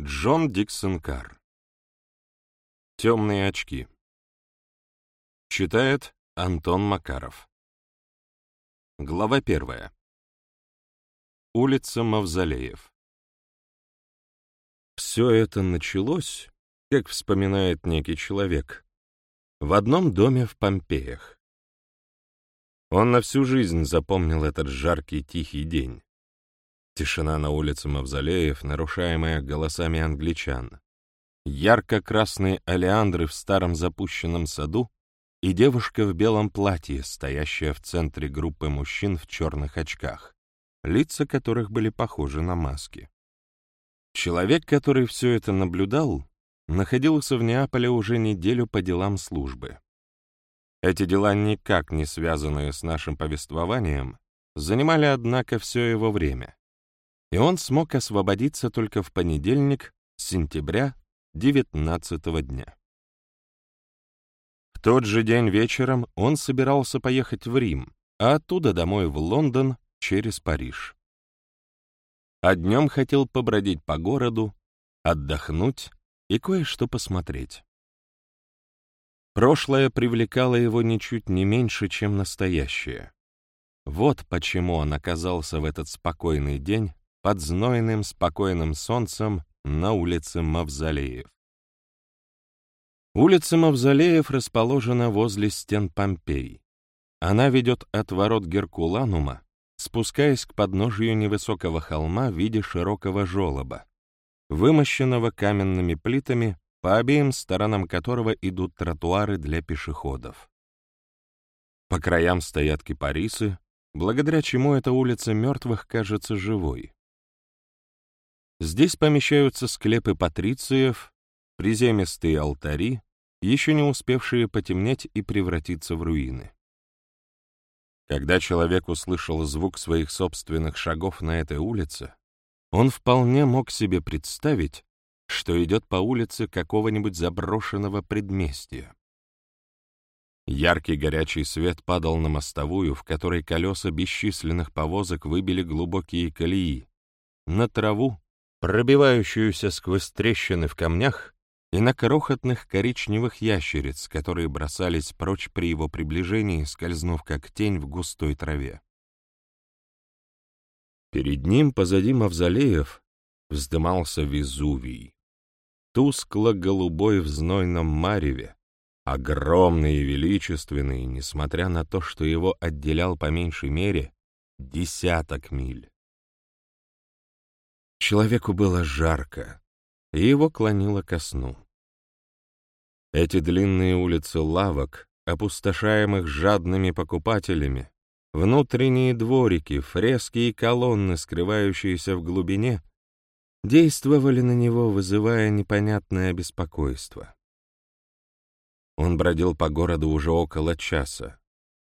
Джон Диксон Карр. Темные очки. Читает Антон Макаров. Глава первая. Улица Мавзолеев. Все это началось, как вспоминает некий человек, в одном доме в Помпеях. Он на всю жизнь запомнил этот жаркий тихий день. Тишина на улице Мавзолеев, нарушаемая голосами англичан. Ярко-красные олеандры в старом запущенном саду и девушка в белом платье, стоящая в центре группы мужчин в черных очках, лица которых были похожи на маски. Человек, который все это наблюдал, находился в Неаполе уже неделю по делам службы. Эти дела, никак не связанные с нашим повествованием, занимали, однако, все его время и он смог освободиться только в понедельник, сентября, 19 дня. В тот же день вечером он собирался поехать в Рим, а оттуда домой в Лондон через Париж. А днем хотел побродить по городу, отдохнуть и кое-что посмотреть. Прошлое привлекало его ничуть не меньше, чем настоящее. Вот почему он оказался в этот спокойный день под знойным спокойным солнцем на улице Мавзолеев. Улица Мавзолеев расположена возле стен Помпей. Она ведет от ворот Геркуланума, спускаясь к подножию невысокого холма в виде широкого желоба, вымощенного каменными плитами, по обеим сторонам которого идут тротуары для пешеходов. По краям стоят кипарисы, благодаря чему эта улица мертвых кажется живой. Здесь помещаются склепы патрициев, приземистые алтари, еще не успевшие потемнеть и превратиться в руины. Когда человек услышал звук своих собственных шагов на этой улице, он вполне мог себе представить, что идет по улице какого-нибудь заброшенного предместья. Яркий горячий свет падал на мостовую, в которой колеса бесчисленных повозок выбили глубокие колеи, на траву, пробивающуюся сквозь трещины в камнях и на крохотных коричневых ящериц, которые бросались прочь при его приближении, скользнув как тень в густой траве. Перед ним, позади мавзолеев, вздымался Везувий. Тускло-голубой в знойном мареве, огромный и величественный, несмотря на то, что его отделял по меньшей мере десяток миль. Человеку было жарко, и его клонило ко сну. Эти длинные улицы лавок, опустошаемых жадными покупателями, внутренние дворики, фрески и колонны, скрывающиеся в глубине, действовали на него, вызывая непонятное беспокойство. Он бродил по городу уже около часа,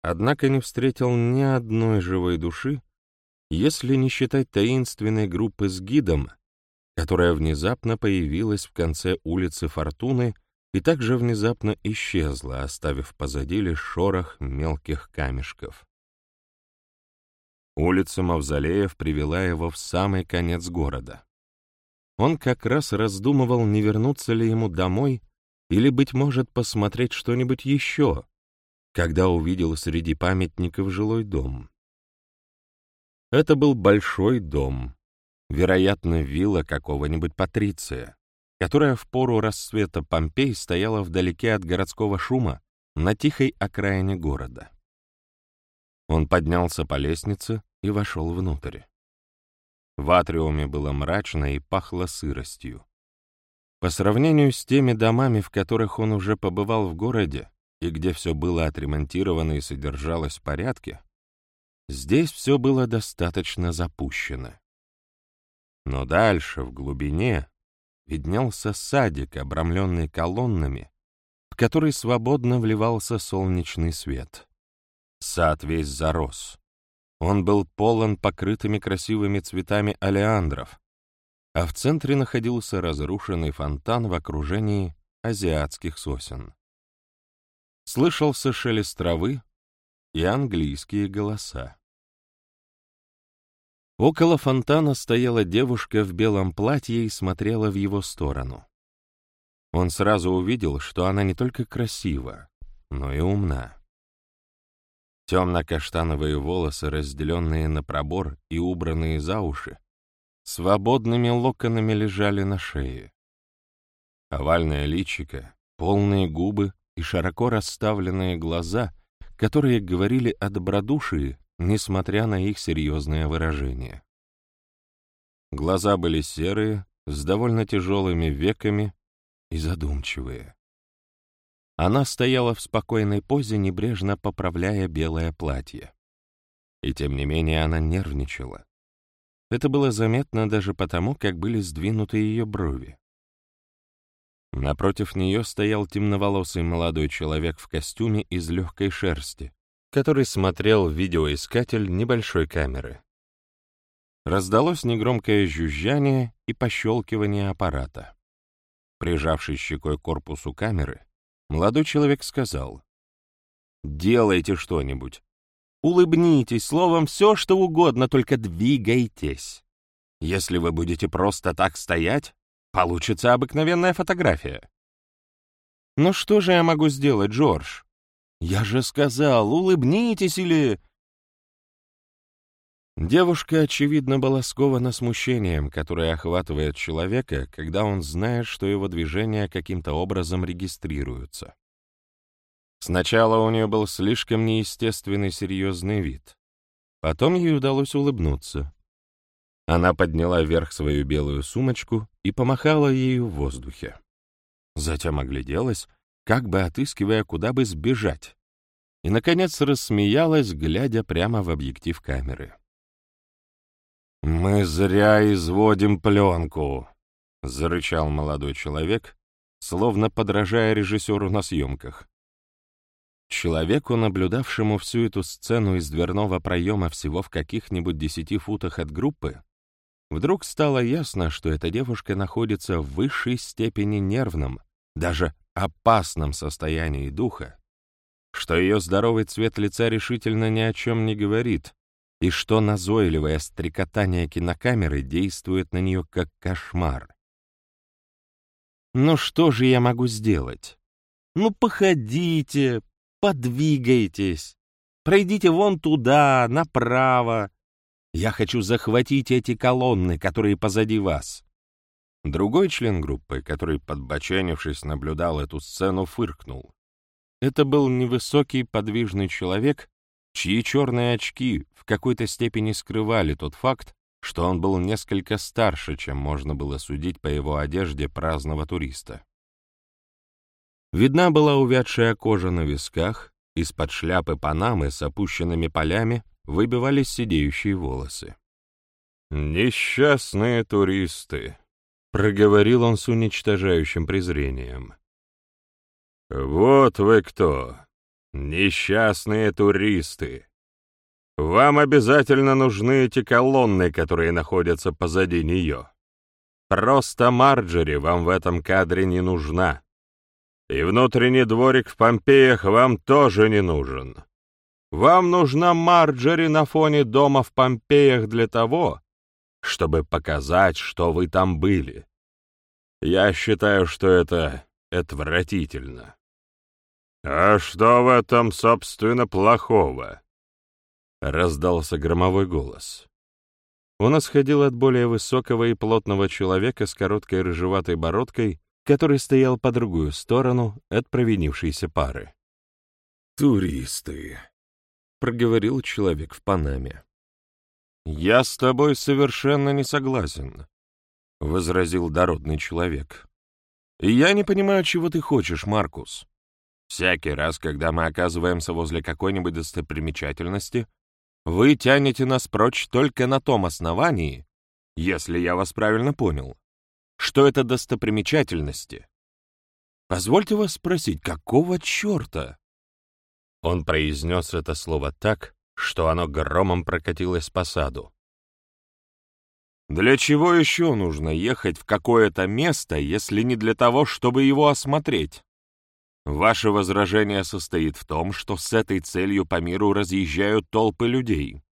однако не встретил ни одной живой души, если не считать таинственной группы с гидом, которая внезапно появилась в конце улицы Фортуны и также внезапно исчезла, оставив позади лишь шорох мелких камешков. Улица Мавзолеев привела его в самый конец города. Он как раз раздумывал, не вернуться ли ему домой или, быть может, посмотреть что-нибудь еще, когда увидел среди памятников жилой дом. Это был большой дом, вероятно, вилла какого-нибудь патриция, которая в пору рассвета Помпей стояла вдалеке от городского шума на тихой окраине города. Он поднялся по лестнице и вошел внутрь. В атриуме было мрачно и пахло сыростью. По сравнению с теми домами, в которых он уже побывал в городе, и где все было отремонтировано и содержалось в порядке, Здесь все было достаточно запущено. Но дальше, в глубине, виднелся садик, обрамленный колоннами, в который свободно вливался солнечный свет. Сад весь зарос. Он был полон покрытыми красивыми цветами олеандров, а в центре находился разрушенный фонтан в окружении азиатских сосен. Слышался шелест травы, и английские голоса. Около фонтана стояла девушка в белом платье и смотрела в его сторону. Он сразу увидел, что она не только красива, но и умна. Темно-каштановые волосы, разделенные на пробор и убранные за уши, свободными локонами лежали на шее. Овальное личико, полные губы и широко расставленные глаза, которые говорили о добродушии, несмотря на их серьезное выражение. Глаза были серые, с довольно тяжелыми веками и задумчивые. Она стояла в спокойной позе, небрежно поправляя белое платье. И тем не менее она нервничала. Это было заметно даже потому, как были сдвинуты ее брови. Напротив нее стоял темноволосый молодой человек в костюме из легкой шерсти, который смотрел в видеоискатель небольшой камеры. Раздалось негромкое жужжание и пощелкивание аппарата. Прижавший щекой к корпусу камеры, молодой человек сказал, «Делайте что-нибудь. Улыбнитесь, словом, все, что угодно, только двигайтесь. Если вы будете просто так стоять, получится обыкновенная фотография». «Ну что же я могу сделать, Джордж?» Я же сказал, улыбнитесь или...» Девушка, очевидно, была скована смущением, которое охватывает человека, когда он знает, что его движения каким-то образом регистрируются. Сначала у нее был слишком неестественный серьезный вид. Потом ей удалось улыбнуться. Она подняла вверх свою белую сумочку и помахала ею в воздухе. Затем огляделась как бы отыскивая, куда бы сбежать, и, наконец, рассмеялась, глядя прямо в объектив камеры. «Мы зря изводим пленку», — зарычал молодой человек, словно подражая режиссеру на съемках. Человеку, наблюдавшему всю эту сцену из дверного проема всего в каких-нибудь десяти футах от группы, вдруг стало ясно, что эта девушка находится в высшей степени нервном, даже опасном состоянии духа, что ее здоровый цвет лица решительно ни о чем не говорит, и что назойливое стрекотание кинокамеры действует на нее как кошмар. Ну что же я могу сделать? Ну походите, подвигайтесь, пройдите вон туда, направо. Я хочу захватить эти колонны, которые позади вас. Другой член группы, который, подбоченившись, наблюдал эту сцену, фыркнул. Это был невысокий подвижный человек, чьи черные очки в какой-то степени скрывали тот факт, что он был несколько старше, чем можно было судить по его одежде праздного туриста. Видна была увядшая кожа на висках, из-под шляпы панамы с опущенными полями выбивались сидеющие волосы. «Несчастные туристы», проговорил он с уничтожающим презрением. «Вот вы кто! Несчастные туристы! Вам обязательно нужны эти колонны, которые находятся позади нее. Просто Марджери вам в этом кадре не нужна. И внутренний дворик в Помпеях вам тоже не нужен. Вам нужна Марджери на фоне дома в Помпеях для того, чтобы показать, что вы там были. Я считаю, что это отвратительно. «А что в этом, собственно, плохого?» — раздался громовой голос. Он исходил от более высокого и плотного человека с короткой рыжеватой бородкой, который стоял по другую сторону от провинившейся пары. «Туристы», — проговорил человек в Панаме. «Я с тобой совершенно не согласен», — возразил дородный человек. «Я не понимаю, чего ты хочешь, Маркус. Всякий раз, когда мы оказываемся возле какой-нибудь достопримечательности, вы тянете нас прочь только на том основании, если я вас правильно понял, что это достопримечательности. Позвольте вас спросить, какого черта?» Он произнес это слово так, что оно громом прокатилось по саду. Для чего еще нужно ехать в какое-то место, если не для того, чтобы его осмотреть? Ваше возражение состоит в том, что с этой целью по миру разъезжают толпы людей.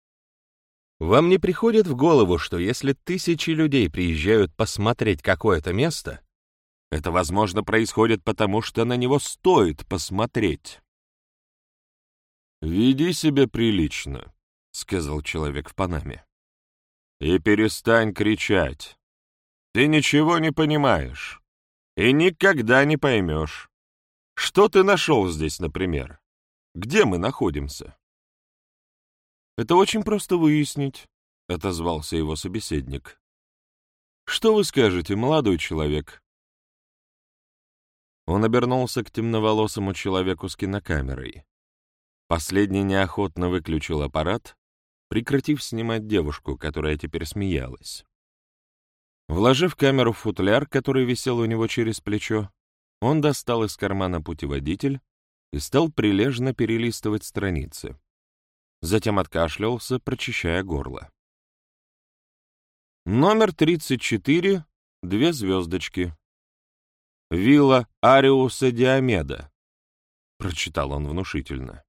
Вам не приходит в голову, что если тысячи людей приезжают посмотреть какое-то место, это, возможно, происходит потому, что на него стоит посмотреть? «Веди себя прилично», — сказал человек в Панаме. «И перестань кричать. Ты ничего не понимаешь и никогда не поймешь. Что ты нашел здесь, например? Где мы находимся?» «Это очень просто выяснить», — отозвался его собеседник. «Что вы скажете, молодой человек?» Он обернулся к темноволосому человеку с кинокамерой. Последний неохотно выключил аппарат, прекратив снимать девушку, которая теперь смеялась. Вложив камеру в футляр, который висел у него через плечо, он достал из кармана путеводитель и стал прилежно перелистывать страницы затем откашлялся, прочищая горло. Номер 34, две звездочки. Вилла Ариуса Диомеда, прочитал он внушительно.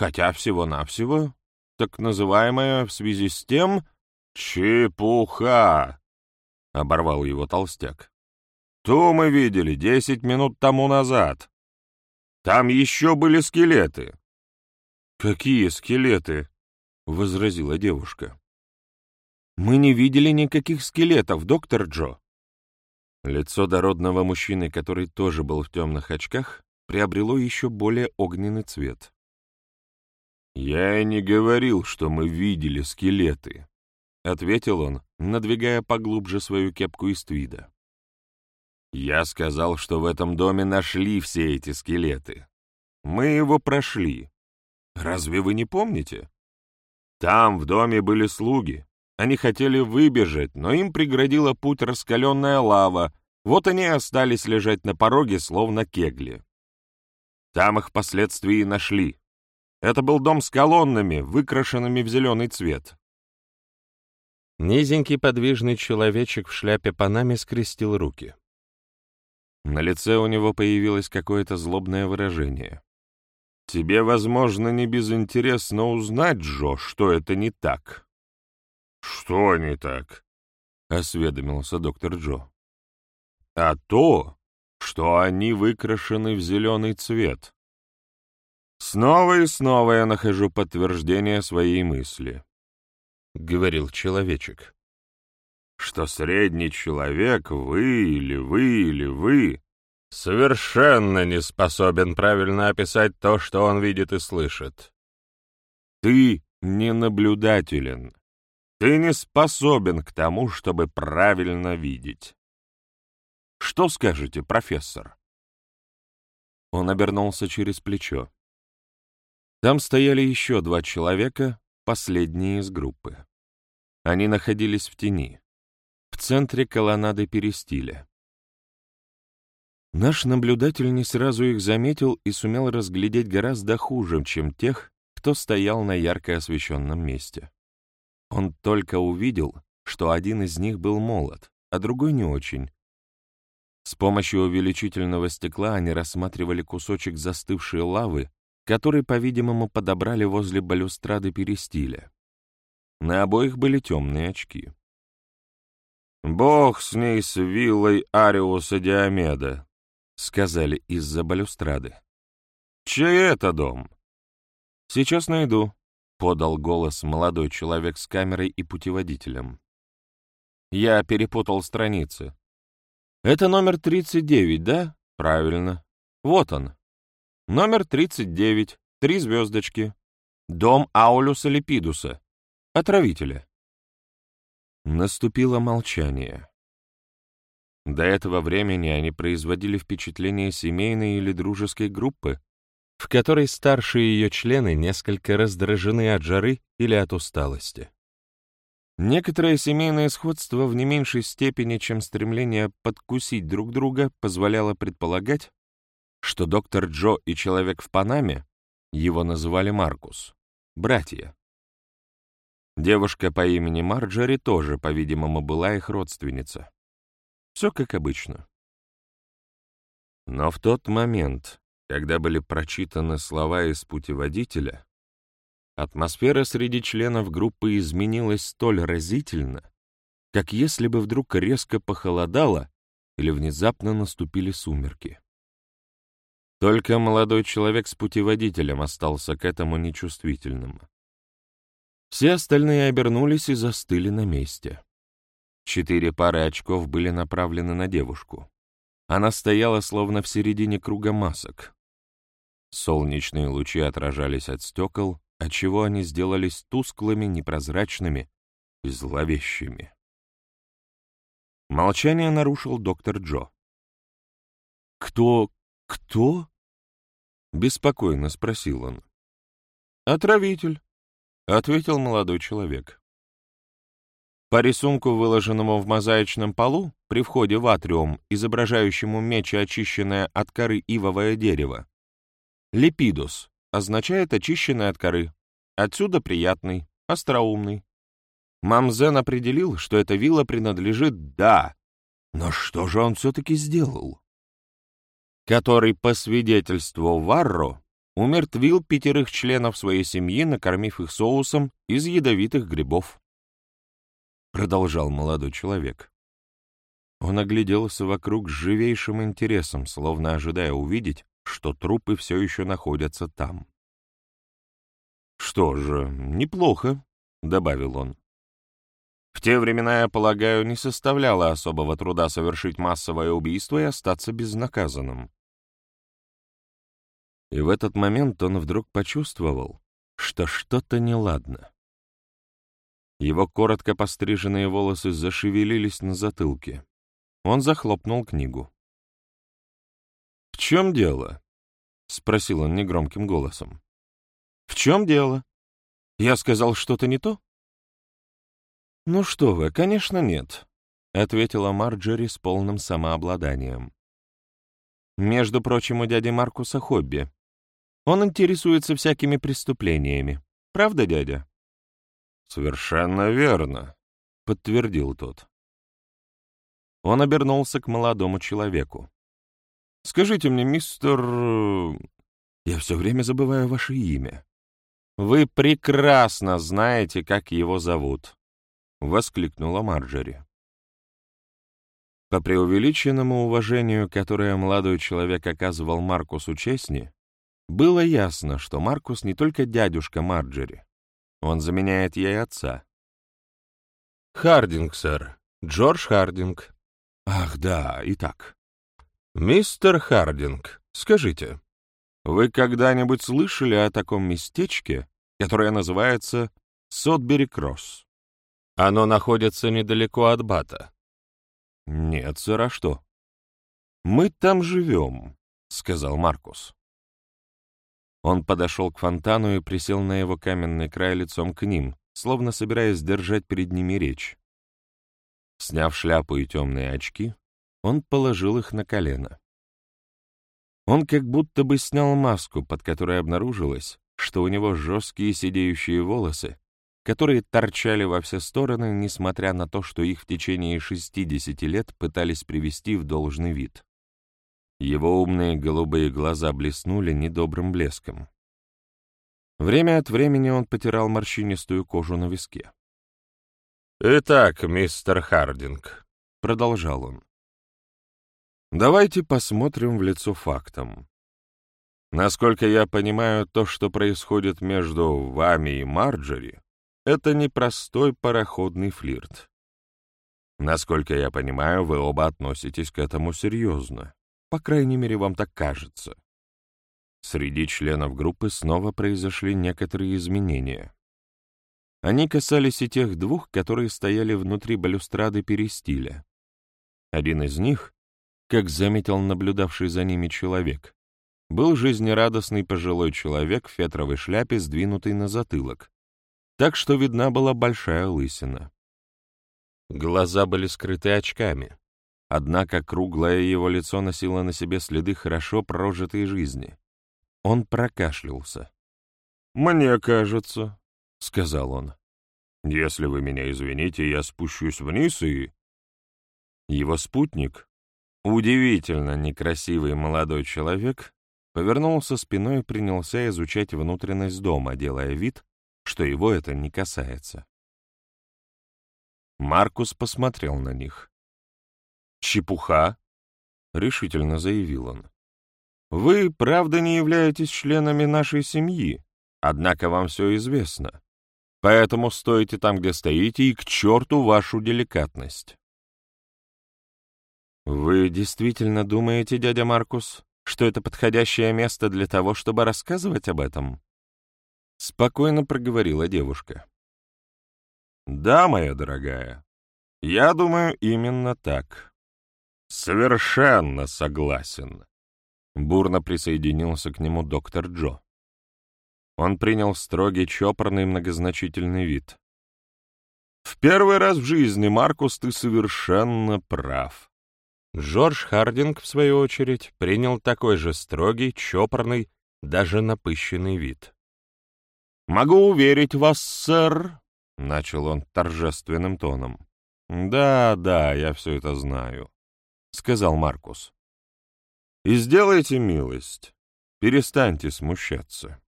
Хотя всего-навсего, так называемая в связи с тем «Чепуха!» — оборвал его толстяк. «То мы видели десять минут тому назад. Там еще были скелеты. «Какие скелеты?» — возразила девушка. «Мы не видели никаких скелетов, доктор Джо». Лицо дородного мужчины, который тоже был в темных очках, приобрело еще более огненный цвет. «Я и не говорил, что мы видели скелеты», — ответил он, надвигая поглубже свою кепку из твида. «Я сказал, что в этом доме нашли все эти скелеты. Мы его прошли, Разве вы не помните? Там в доме были слуги. Они хотели выбежать, но им преградила путь раскаленная лава, вот они остались лежать на пороге, словно кегли. Там их впоследствии нашли. Это был дом с колоннами, выкрашенными в зеленый цвет. Низенький подвижный человечек в шляпе Панаме скрестил руки. На лице у него появилось какое-то злобное выражение. Тебе, возможно, не безинтересно узнать, Джо, что это не так. Что не так? осведомился доктор Джо. А то, что они выкрашены в зеленый цвет. Снова и снова я нахожу подтверждение своей мысли, — говорил человечек, — что средний человек, вы или вы или вы, совершенно не способен правильно описать то, что он видит и слышит. Ты не наблюдателен. Ты не способен к тому, чтобы правильно видеть. Что скажете, профессор? Он обернулся через плечо. Там стояли еще два человека, последние из группы. Они находились в тени, в центре колоннады перистиля. Наш наблюдатель не сразу их заметил и сумел разглядеть гораздо хуже, чем тех, кто стоял на ярко освещенном месте. Он только увидел, что один из них был молод, а другой не очень. С помощью увеличительного стекла они рассматривали кусочек застывшей лавы, который, по-видимому, подобрали возле балюстрады перистиля. На обоих были темные очки. «Бог с ней, с виллой Ариуса Диомеда», сказали из-за балюстрады. «Чей это дом?» «Сейчас найду», — подал голос молодой человек с камерой и путеводителем. Я перепутал страницы. «Это номер 39, да? Правильно. Вот он. Номер 39, три звездочки. Дом Аулюса Липидуса, отравителя». Наступило молчание. До этого времени они производили впечатление семейной или дружеской группы, в которой старшие ее члены несколько раздражены от жары или от усталости. Некоторое семейное сходство в не меньшей степени, чем стремление подкусить друг друга, позволяло предполагать, что доктор Джо и человек в Панаме, его называли Маркус, братья. Девушка по имени Марджори тоже, по-видимому, была их родственница. Все как обычно. Но в тот момент, когда были прочитаны слова из путеводителя, Атмосфера среди членов группы изменилась столь разительно, как если бы вдруг резко похолодало или внезапно наступили сумерки. Только молодой человек с путеводителем остался к этому нечувствительным. Все остальные обернулись и застыли на месте. Четыре пары очков были направлены на девушку. Она стояла словно в середине круга масок. Солнечные лучи отражались от стекол, отчего они сделались тусклыми, непрозрачными и зловещими. Молчание нарушил доктор Джо. «Кто... кто?» — беспокойно спросил он. «Отравитель», — ответил молодой человек. По рисунку, выложенному в мозаичном полу, при входе в атриум, изображающему меч очищенное от коры ивовое дерево, лепидус означает очищенный от коры, отсюда приятный, остроумный. Мамзен определил, что эта вилла принадлежит «да», но что же он все-таки сделал? Который, по свидетельству Варро, умертвил пятерых членов своей семьи, накормив их соусом из ядовитых грибов. Продолжал молодой человек. Он огляделся вокруг с живейшим интересом, словно ожидая увидеть, что трупы все еще находятся там. «Что же, неплохо», — добавил он. «В те времена, я полагаю, не составляло особого труда совершить массовое убийство и остаться безнаказанным. И в этот момент он вдруг почувствовал, что что-то неладно. Его коротко постриженные волосы зашевелились на затылке. Он захлопнул книгу. «В чем дело?» — спросил он негромким голосом. «В чем дело? Я сказал что-то не то?» «Ну что вы, конечно, нет», — ответила Марджери с полным самообладанием. «Между прочим, у дяди Маркуса хобби он интересуется всякими преступлениями. Правда, дядя?» «Совершенно верно», — подтвердил тот. Он обернулся к молодому человеку. «Скажите мне, мистер... Я все время забываю ваше имя». «Вы прекрасно знаете, как его зовут», — воскликнула Марджери. По преувеличенному уважению, которое молодой человек оказывал Маркусу Честни, было ясно, что Маркус не только дядюшка Марджери. Он заменяет ей отца. «Хардинг, сэр. Джордж Хардинг». «Ах, да, итак. Мистер Хардинг, скажите, вы когда-нибудь слышали о таком местечке, которое называется Содбери-Кросс? Оно находится недалеко от Бата». «Нет, сэр, а что?» «Мы там живем», — сказал Маркус. Он подошел к фонтану и присел на его каменный край лицом к ним, словно собираясь держать перед ними речь. Сняв шляпу и темные очки, он положил их на колено. Он как будто бы снял маску, под которой обнаружилось, что у него жесткие сидеющие волосы, которые торчали во все стороны, несмотря на то, что их в течение 60 лет пытались привести в должный вид. Его умные голубые глаза блеснули недобрым блеском. Время от времени он потирал морщинистую кожу на виске. «Итак, мистер Хардинг», — продолжал он, — «давайте посмотрим в лицо фактам. Насколько я понимаю, то, что происходит между вами и Марджери, это непростой пароходный флирт. Насколько я понимаю, вы оба относитесь к этому серьезно. По крайней мере, вам так кажется. Среди членов группы снова произошли некоторые изменения. Они касались и тех двух, которые стояли внутри балюстрады перистиля. Один из них, как заметил наблюдавший за ними человек, был жизнерадостный пожилой человек в фетровой шляпе, сдвинутый на затылок, так что видна была большая лысина. Глаза были скрыты очками, Однако круглое его лицо носило на себе следы хорошо прожитой жизни. Он прокашлялся. «Мне кажется», — сказал он, — «если вы меня извините, я спущусь вниз и...» Его спутник, удивительно некрасивый молодой человек, повернулся спиной и принялся изучать внутренность дома, делая вид, что его это не касается. Маркус посмотрел на них. «Чепуха!» — решительно заявил он. «Вы, правда, не являетесь членами нашей семьи, однако вам все известно. Поэтому стойте там, где стоите, и к черту вашу деликатность». «Вы действительно думаете, дядя Маркус, что это подходящее место для того, чтобы рассказывать об этом?» Спокойно проговорила девушка. «Да, моя дорогая, я думаю именно так». «Совершенно согласен», — бурно присоединился к нему доктор Джо. Он принял строгий, чопорный, многозначительный вид. «В первый раз в жизни, Маркус, ты совершенно прав». Джордж Хардинг, в свою очередь, принял такой же строгий, чопорный, даже напыщенный вид. «Могу уверить вас, сэр», — начал он торжественным тоном. «Да, да, я все это знаю», — сказал Маркус. «И сделайте милость, перестаньте смущаться.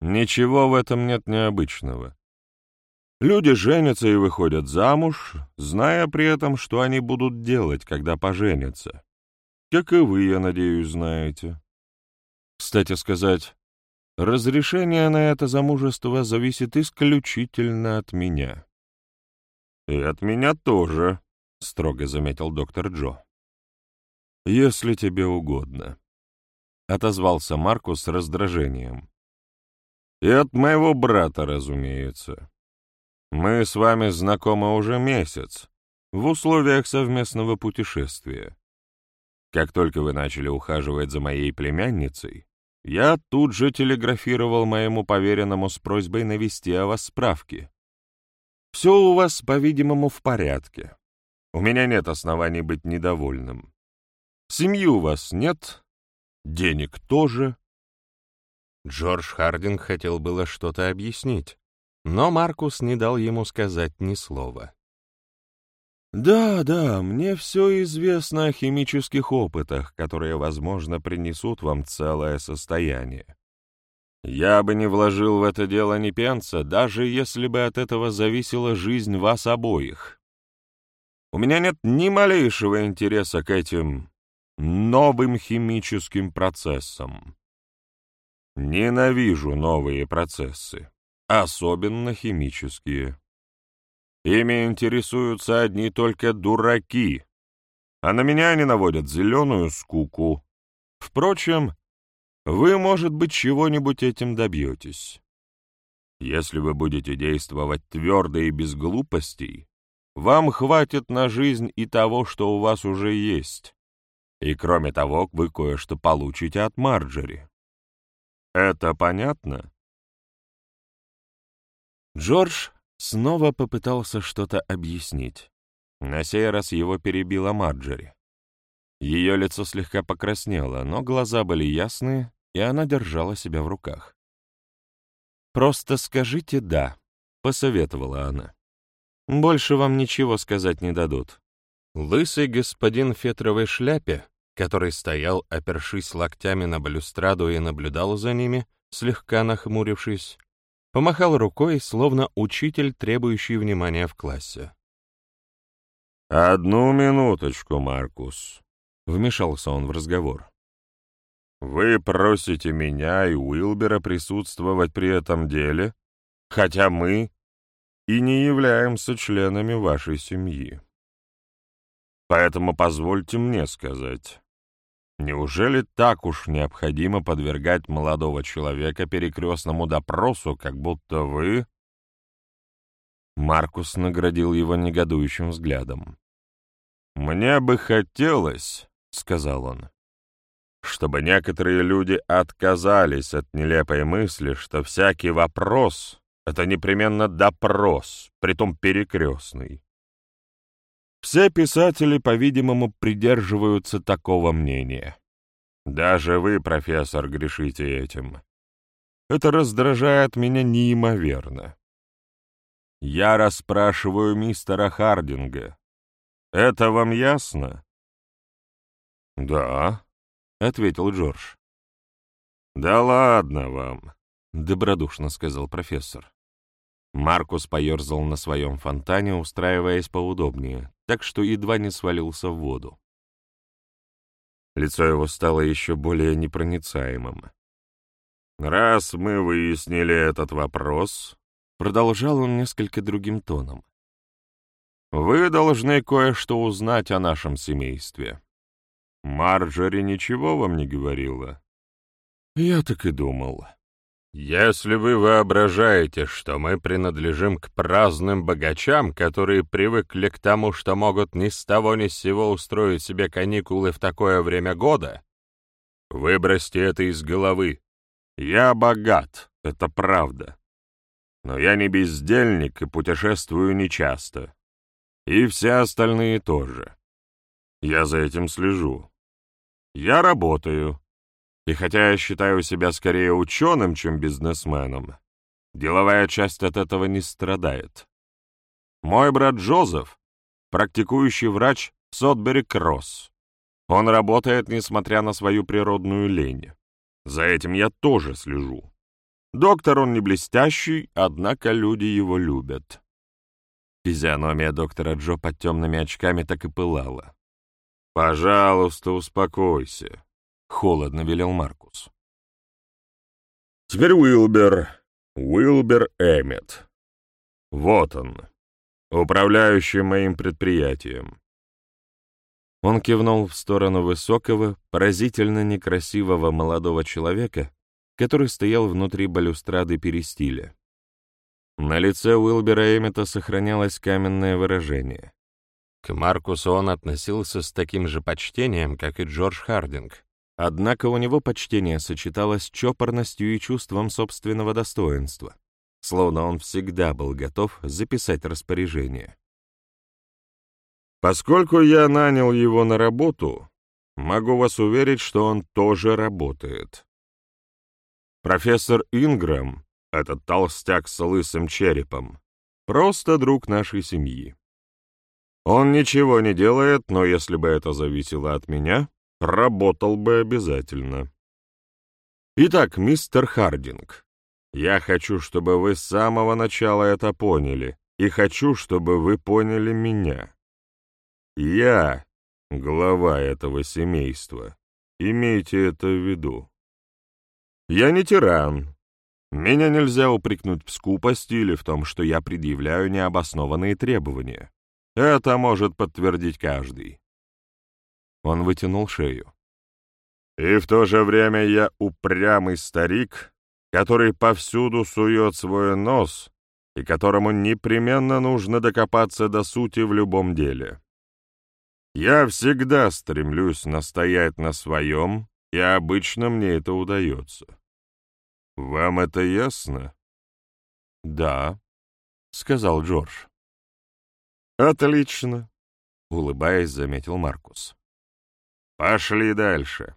Ничего в этом нет необычного. Люди женятся и выходят замуж, зная при этом, что они будут делать, когда поженятся. Как и вы, я надеюсь, знаете. Кстати сказать, Разрешение на это замужество зависит исключительно от меня. И от меня тоже, — строго заметил доктор Джо. «Если тебе угодно», — отозвался Маркус с раздражением. «И от моего брата, разумеется. Мы с вами знакомы уже месяц, в условиях совместного путешествия. Как только вы начали ухаживать за моей племянницей, я тут же телеграфировал моему поверенному с просьбой навести о вас справки. Все у вас, по-видимому, в порядке. У меня нет оснований быть недовольным. Семьи у вас нет, денег тоже. Джордж Хардинг хотел было что-то объяснить, но Маркус не дал ему сказать ни слова. «Да, да, мне все известно о химических опытах, которые, возможно, принесут вам целое состояние. Я бы не вложил в это дело ни пенса, даже если бы от этого зависела жизнь вас обоих. У меня нет ни малейшего интереса к этим новым химическим процессам. Ненавижу новые процессы, особенно химические. Ими интересуются одни только дураки, а на меня они наводят зеленую скуку. Впрочем, вы, может быть, чего-нибудь этим добьетесь. Если вы будете действовать твердо и без глупостей, вам хватит на жизнь и того, что у вас уже есть. И кроме того, вы кое-что получите от Марджери. Это понятно? Джордж Снова попытался что-то объяснить. На сей раз его перебила Марджери. Ее лицо слегка покраснело, но глаза были ясные, и она держала себя в руках. «Просто скажите «да», — посоветовала она. «Больше вам ничего сказать не дадут». Лысый господин в фетровой шляпе, который стоял, опершись локтями на балюстраду и наблюдал за ними, слегка нахмурившись, помахал рукой, словно учитель, требующий внимания в классе. «Одну минуточку, Маркус», — вмешался он в разговор. «Вы просите меня и Уилбера присутствовать при этом деле, хотя мы и не являемся членами вашей семьи. Поэтому позвольте мне сказать, Неужели так уж необходимо подвергать молодого человека перекрестному допросу, как будто вы...» Маркус наградил его негодующим взглядом. «Мне бы хотелось, — сказал он, — чтобы некоторые люди отказались от нелепой мысли, что всякий вопрос — это непременно допрос, притом перекрестный. Все писатели, по-видимому, придерживаются такого мнения. Даже вы, профессор, грешите этим. Это раздражает меня неимоверно. Я расспрашиваю мистера Хардинга. Это вам ясно? Да, — ответил Джордж. Да ладно вам, добродушно сказал профессор. Маркус поерзал на своем фонтане, устраиваясь поудобнее, так что едва не свалился в воду. Лицо его стало еще более непроницаемым. «Раз мы выяснили этот вопрос», — продолжал он несколько другим тоном, «вы должны кое-что узнать о нашем семействе. Марджори ничего вам не говорила?» «Я так и думал», если вы воображаете, что мы принадлежим к праздным богачам, которые привыкли к тому, что могут ни с того ни с сего устроить себе каникулы в такое время года, выбросьте это из головы. Я богат, это правда. Но я не бездельник и путешествую нечасто. И все остальные тоже. Я за этим слежу. Я работаю, и хотя я считаю себя скорее ученым, чем бизнесменом, деловая часть от этого не страдает. Мой брат Джозеф — практикующий врач Сотбери Кросс. Он работает, несмотря на свою природную лень. За этим я тоже слежу. Доктор он не блестящий, однако люди его любят. Физиономия доктора Джо под темными очками так и пылала. «Пожалуйста, успокойся. — холодно велел Маркус. «Теперь Уилбер, Уилбер Эммет. Вот он, управляющий моим предприятием». Он кивнул в сторону высокого, поразительно некрасивого молодого человека, который стоял внутри балюстрады перистиля. На лице Уилбера Эммета сохранялось каменное выражение. К Маркусу он относился с таким же почтением, как и Джордж Хардинг, Однако у него почтение сочеталось с чопорностью и чувством собственного достоинства, словно он всегда был готов записать распоряжение. «Поскольку я нанял его на работу, могу вас уверить, что он тоже работает. Профессор Ингрэм, этот толстяк с лысым черепом, просто друг нашей семьи. Он ничего не делает, но если бы это зависело от меня, Работал бы обязательно. Итак, мистер Хардинг, я хочу, чтобы вы с самого начала это поняли, и хочу, чтобы вы поняли меня. Я — глава этого семейства. Имейте это в виду. Я не тиран. Меня нельзя упрекнуть в скупости или в том, что я предъявляю необоснованные требования. Это может подтвердить каждый. Он вытянул шею. «И в то же время я упрямый старик, который повсюду сует свой нос и которому непременно нужно докопаться до сути в любом деле. Я всегда стремлюсь настоять на своем, и обычно мне это удается. Вам это ясно?» «Да», — сказал Джордж. «Отлично», — улыбаясь, заметил Маркус. Пошли дальше.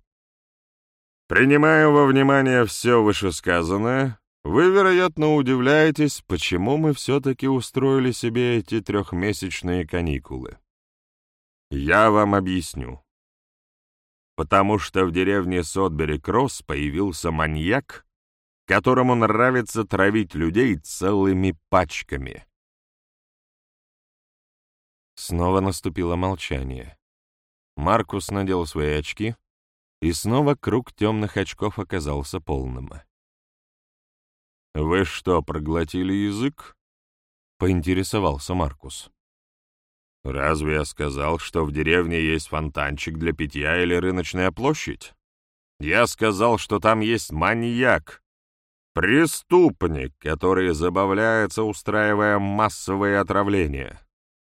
Принимая во внимание все вышесказанное, вы, вероятно, удивляетесь, почему мы все-таки устроили себе эти трехмесячные каникулы. Я вам объясню. Потому что в деревне Сотбери-Кросс появился маньяк, которому нравится травить людей целыми пачками. Снова наступило молчание. Маркус надел свои очки, и снова круг темных очков оказался полным. «Вы что, проглотили язык?» — поинтересовался Маркус. «Разве я сказал, что в деревне есть фонтанчик для питья или рыночная площадь? Я сказал, что там есть маньяк, преступник, который забавляется, устраивая массовые отравления.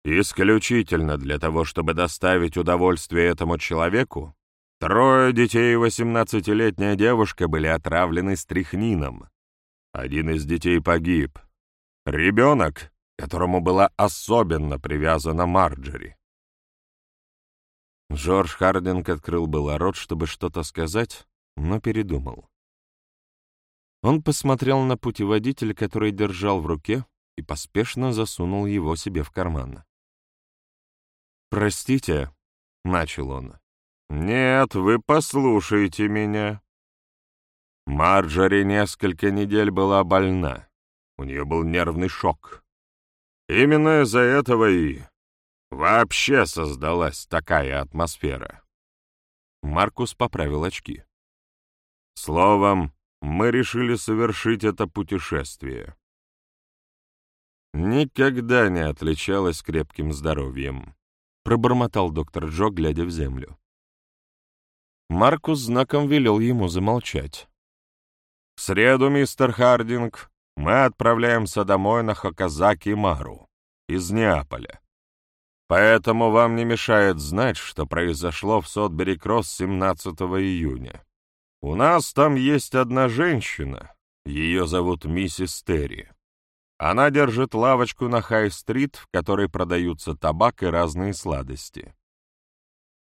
Исключительно для того, чтобы доставить удовольствие этому человеку, трое детей и восемнадцатилетняя девушка были отравлены стрихнином. Один из детей погиб. Ребенок, которому была особенно привязана Марджери. Джордж Хардинг открыл было рот, чтобы что-то сказать, но передумал. Он посмотрел на путеводитель, который держал в руке, и поспешно засунул его себе в карман. «Простите», — начал он. «Нет, вы послушайте меня». Марджори несколько недель была больна. У нее был нервный шок. Именно из-за этого и вообще создалась такая атмосфера. Маркус поправил очки. Словом, мы решили совершить это путешествие. Никогда не отличалась крепким здоровьем, пробормотал доктор Джо, глядя в землю. Маркус знаком велел ему замолчать. «В среду, мистер Хардинг, мы отправляемся домой на Хакозаки-Мару из Неаполя. Поэтому вам не мешает знать, что произошло в Содбери-Кросс 17 июня. У нас там есть одна женщина, ее зовут миссис Терри. Она держит лавочку на Хай-стрит, в которой продаются табак и разные сладости.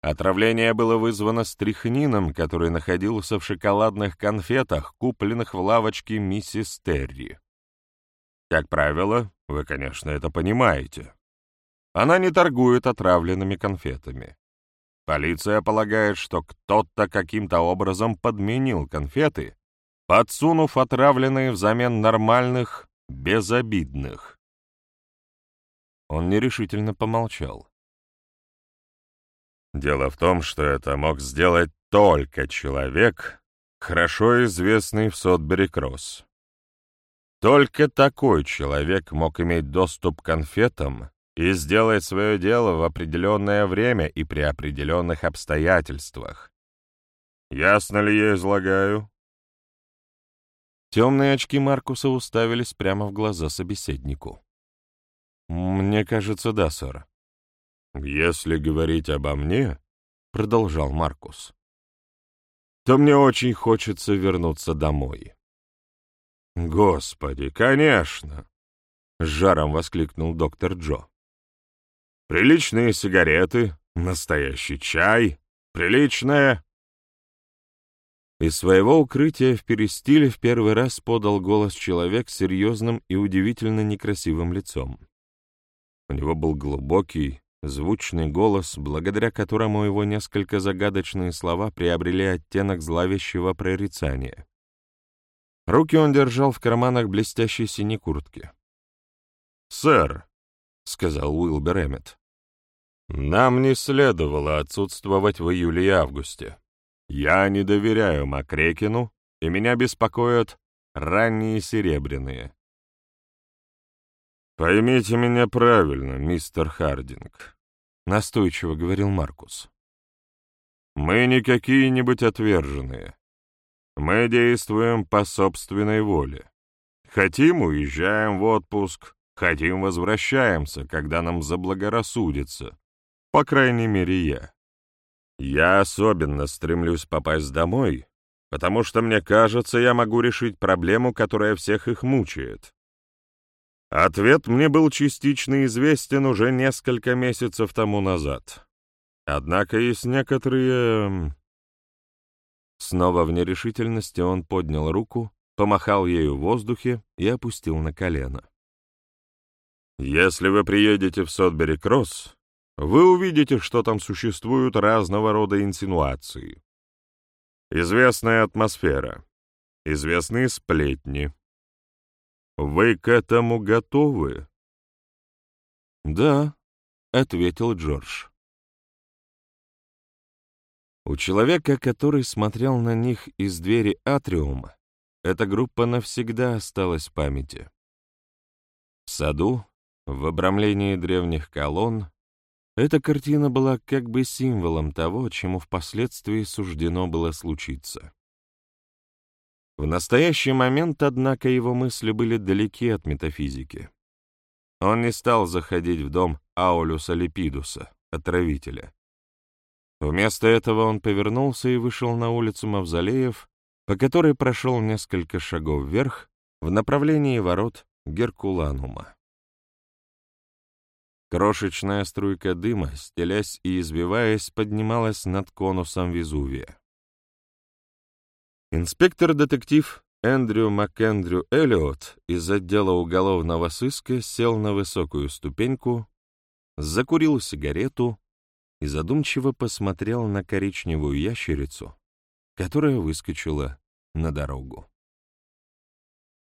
Отравление было вызвано стрихнином, который находился в шоколадных конфетах, купленных в лавочке миссис Терри. Как правило, вы, конечно, это понимаете. Она не торгует отравленными конфетами. Полиция полагает, что кто-то каким-то образом подменил конфеты, подсунув отравленные взамен нормальных, безобидных. Он нерешительно помолчал. Дело в том, что это мог сделать только человек, хорошо известный в Сотбери-Кросс. Только такой человек мог иметь доступ к конфетам и сделать свое дело в определенное время и при определенных обстоятельствах. Ясно ли я излагаю? Темные очки Маркуса уставились прямо в глаза собеседнику. «Мне кажется, да, сэр», «Если говорить обо мне, — продолжал Маркус, — то мне очень хочется вернуться домой». «Господи, конечно!» — с жаром воскликнул доктор Джо. «Приличные сигареты, настоящий чай, приличная...» Из своего укрытия в перестиле в первый раз подал голос человек с серьезным и удивительно некрасивым лицом. У него был глубокий, звучный голос, благодаря которому его несколько загадочные слова приобрели оттенок зловещего прорицания. Руки он держал в карманах блестящей синей куртки. «Сэр», — сказал Уилбер Эммет, — «нам не следовало отсутствовать в июле и августе. Я не доверяю Макрекину, и меня беспокоят ранние серебряные. «Поймите меня правильно, мистер Хардинг», — настойчиво говорил Маркус. «Мы не какие-нибудь отверженные. Мы действуем по собственной воле. Хотим — уезжаем в отпуск, хотим — возвращаемся, когда нам заблагорассудится. По крайней мере, я. Я особенно стремлюсь попасть домой, потому что мне кажется, я могу решить проблему, которая всех их мучает. Ответ мне был частично известен уже несколько месяцев тому назад. Однако есть некоторые... Снова в нерешительности он поднял руку, помахал ею в воздухе и опустил на колено. «Если вы приедете в Сотбери-Кросс, вы увидите, что там существуют разного рода инсинуации. Известная атмосфера, известные сплетни, вы к этому готовы? Да, ответил Джордж. У человека, который смотрел на них из двери атриума, эта группа навсегда осталась в памяти. В саду, в обрамлении древних колонн, эта картина была как бы символом того, чему впоследствии суждено было случиться. В настоящий момент, однако, его мысли были далеки от метафизики. Он не стал заходить в дом Аулюса Липидуса, отравителя. Вместо этого он повернулся и вышел на улицу Мавзолеев, по которой прошел несколько шагов вверх в направлении ворот Геркуланума. Крошечная струйка дыма, стелясь и избиваясь, поднималась над конусом Везувия. Инспектор-детектив Эндрю МакЭндрю Эллиот из отдела уголовного сыска сел на высокую ступеньку, закурил сигарету и задумчиво посмотрел на коричневую ящерицу, которая выскочила на дорогу.